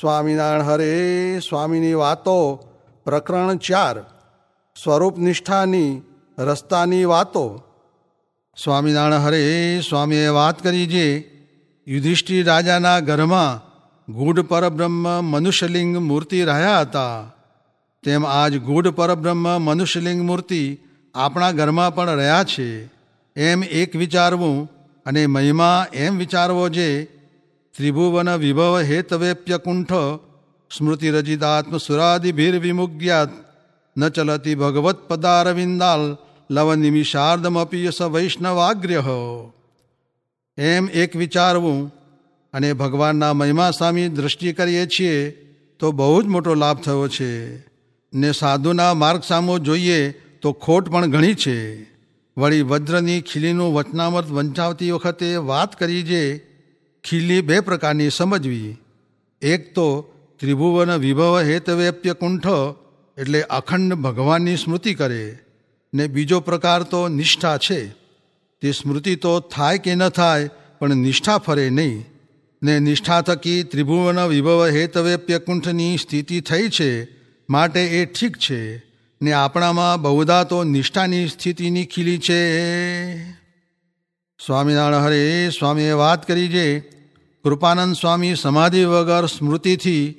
સ્વામિનારાયણ હરે, સ્વામીની વાતો પ્રકરણ ચાર, સ્વરૂપ નિષ્ઠાની રસ્તાની વાતો. સ્વામિનારાયણ હરે, સ્વામીએ વાત કરી જે યુધિષ્ઠિર રાજાના ઘરમાં ગૂઢ પરબ્રહ્મ મનુષ્યલિંગ મૂર્તિ રહ્યા હતા. તેમ આજ ગૂઢ પરબ્રહ્મ મનુષ્યલિંગ મૂર્તિ આપણા ઘરમાં પણ રહ્યા છે. એમ એક વિચારવું અને મહિમા એમ વિચારવો જે ત્રિભુવન વિભવ હેતવેપ્યકુંઠ સ્મૃતિરજિદાત્મસુરાદિભિર્વિમુગ્યાત ન ચલતી ભગવત્પદારવિંદાલ પદારવિંદાલ યસ વૈષ્ણવાગ્ર્ય એમ એક વિચારવું અને ભગવાનના મહિમા સામી દૃષ્ટિ કરીએ છીએ તો બહુ જ મોટો લાભ થયો છે ને સાધુના માર્ગ સામો જોઈએ તો ખોટ પણ ઘણી છે વળી વજ્રની ખીલીનું વચનામૃત વંચાવતી વખતે વાત કરી જે ખીલી બે પ્રકારની સમજવી. એક તો ત્રિભુવન વિભવ હેતવ્યપ્ય કુંઠ, એટલે અખંડ ભગવાનની સ્મૃતિ કરે, ને બીજો પ્રકાર તો નિષ્ઠા છે. તે સ્મૃતિ તો થાય કે ન થાય, પણ નિષ્ઠા ફરે નહીં. ને નિષ્ઠા થકી ત્રિભુવન વિભવ હેતવ્યપ્ય કુંઠની સ્થિતિ થઈ છે, માટે એ ઠીક છે. ને આપણામાં બહુધા તો નિષ્ઠાની સ્થિતિની ખીલી છે. સ્વામિનારાયણ હરે, સ્વામીએ વાત કરી જે કૃપાનંદ સ્વામી સમાધિ વગર સ્મૃતિથી,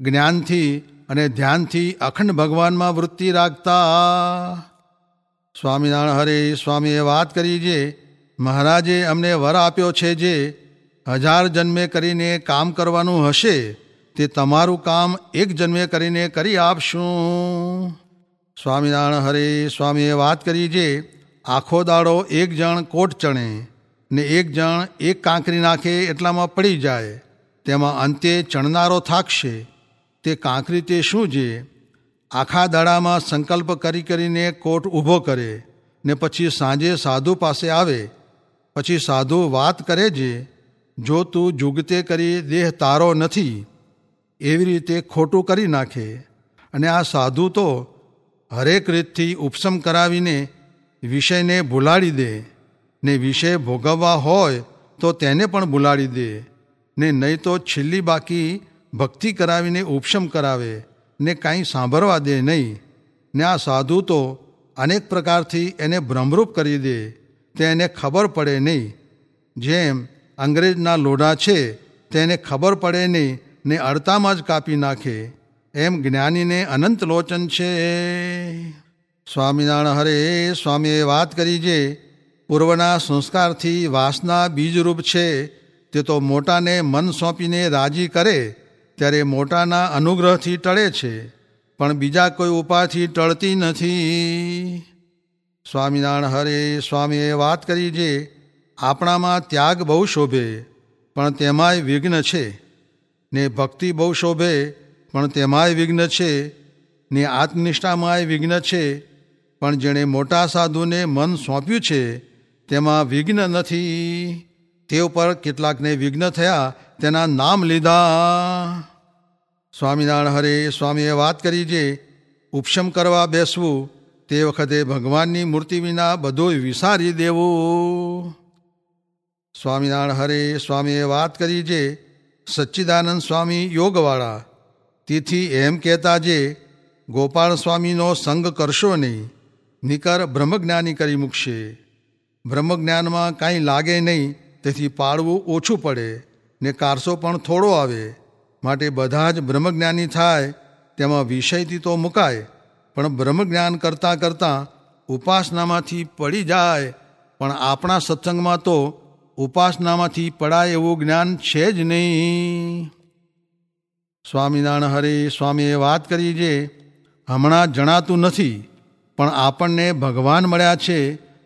જ્ઞાનથી અને ધ્યાનથી અખંડ ભગવાનમાં વૃત્તિ રાખતા. સ્વામિનારાયણ હરે સ્વામીએ વાત કરી જે, મહારાજે અમને વર આપ્યો છે જે, હજાર જન્મે કરીને કામ કરવાનું હશે, તે તમારું કામ એક જન્મે કરીને કરી આપશું. સ્વામિનારાયણ હરે સ્વામીએ વાત કરી જે, આખો દાડો એક જણ કોટ ચણે. ને એક જણ એક કાંકરી નાખે એટલામાં પડી જાય. તેમાં અંતે ચણનારો થાકશે. તે કાંકરી તે શું છે આખા દાડામાં સંકલ્પ કરી કરીને કોટ ઊભો કરે ને પછી સાંજે સાધુ પાસે આવે. પછી સાધુ વાત કરે જે, જો તું જુગતે કરી દેહ તારો નથી, એવી રીતે ખોટું કરી નાખે. અને આ સાધુ તો હરેક રીતથી ઉપસમ કરાવીને વિષયને ભૂલાડી દે. ને વિષય ભોગવવા હોય તો તેને પણ બોલાડી દે. ને નહીં તો છેલ્લી બાકી ભક્તિ કરાવીને ઉપશમ કરાવે ને કાંઈ સાંભળવા દે નહીં. ને આ સાધુ તો અનેક પ્રકારથી એને ભ્રમરૂપ કરી દે, તે એને ખબર પડે નહીં. જેમ અંગ્રેજના લોઢા છે, તેને ખબર પડે નહીં ને અડતામાં જ કાપી નાખે. એમ જ્ઞાનીને અનંત લોચન છે. સ્વામિનારાયણ હરે, સ્વામીએ વાત કરી જે પૂર્વના સંસ્કારથી વાસના બીજરૂપ છે, તે તો મોટાને મન સોંપીને રાજી કરે, ત્યારે મોટાના અનુગ્રહથી ટળે છે, પણ બીજા કોઈ ઉપાયથી ટળતી નથી. સ્વામિનારાયણ હરે સ્વામીએ વાત કરી જે આપણામાં ત્યાગ બહુ શોભે, પણ તેમાંય વિઘ્ન છે. ને ભક્તિ બહુ શોભે, પણ તેમાંય વિઘ્ન છે. ને આત્મનિષ્ઠામાંય વિઘ્ન છે, પણ જેણે મોટા સાધુને મન સોંપ્યું છે તેમાં વિઘ્ન નથી. તે ઉપર કેટલાકને વિઘ્ન થયા, તેના નામ લીધા. સ્વામિનારાયણ હરે, સ્વામીએ વાત કરી જે ઉપશમ કરવા બેસવું, તે વખતે ભગવાનની મૂર્તિ વિના બધું વિસારી દેવું. સ્વામિનારાયણ હરે, સ્વામીએ વાત કરી જે સચ્ચિદાનંદ સ્વામી યોગવાળા, તેથી એમ કહેતા જે ગોપાળ સ્વામીનો સંગ કરશો નહીં, નિકર બ્રહ્મજ્ઞાની કરી મૂકશે. બ્રહ્મજ્ઞાનમાં કાંઈ લાગે નહીં, તેથી પાળવું ઓછું પડે ને કારસો પણ થોડો આવે. માટે બધા જ બ્રહ્મજ્ઞાની થાય, તેમાં વિષયથી તો મુકાય, પણ બ્રહ્મજ્ઞાન કરતાં કરતાં ઉપાસનામાંથી પડી જાય. પણ આપણા સત્સંગમાં તો ઉપાસનામાંથી પડાય એવું જ્ઞાન છે જ નહીં. સ્વામિનારાયણ હરે સ્વામીએ વાત કરી જે હમણાં જણાતું નથી, પણ આપણને ભગવાન મળ્યા છે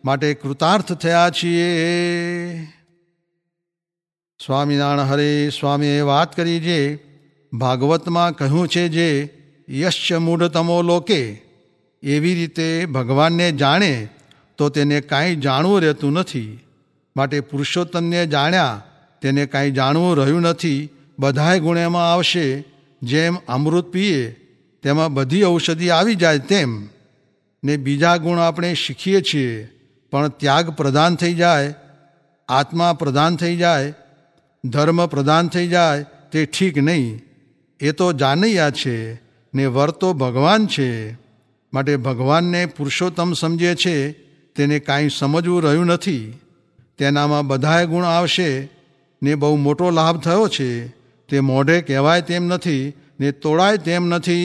માટે કૃતાર્થ થયા છીએ. સ્વામિનારાયણ હરે સ્વામીએ વાત કરી જે ભાગવતમાં કહ્યું છે જે યશ મૂઢતમો લોકે એવી રીતે ભગવાનને જાણે તો તેને કાંઈ જાણવું રહેતું નથી. માટે પુરુષોત્તમને જાણ્યા તેને કાંઈ જાણવું રહ્યું નથી. બધાય ગુણેમાં આવશે, જેમ અમૃત પીએ તેમાં બધી ઔષધિ આવી જાય તેમ. ને બીજા ગુણ આપણે શીખીએ છીએ. પણ ત્યાગ પ્રધાન થઈ જાય, આત્મા પ્રધાન થઈ જાય, ધર્મ પ્રધાન થઈ જાય, તે ઠીક નહીં. એ તો જાનૈયા છે ને વર તો ભગવાન છે. માટે ભગવાનને પુરુષોત્તમ સમજે છે, તેને કાંઈ સમજવું રહ્યું નથી. તેનામાં બધાય ગુણ આવશે, ને બહુ મોટો લાભ થયો છે. તે મોઢે કહેવાય તેમ નથી, ને તોડાય તેમ નથી.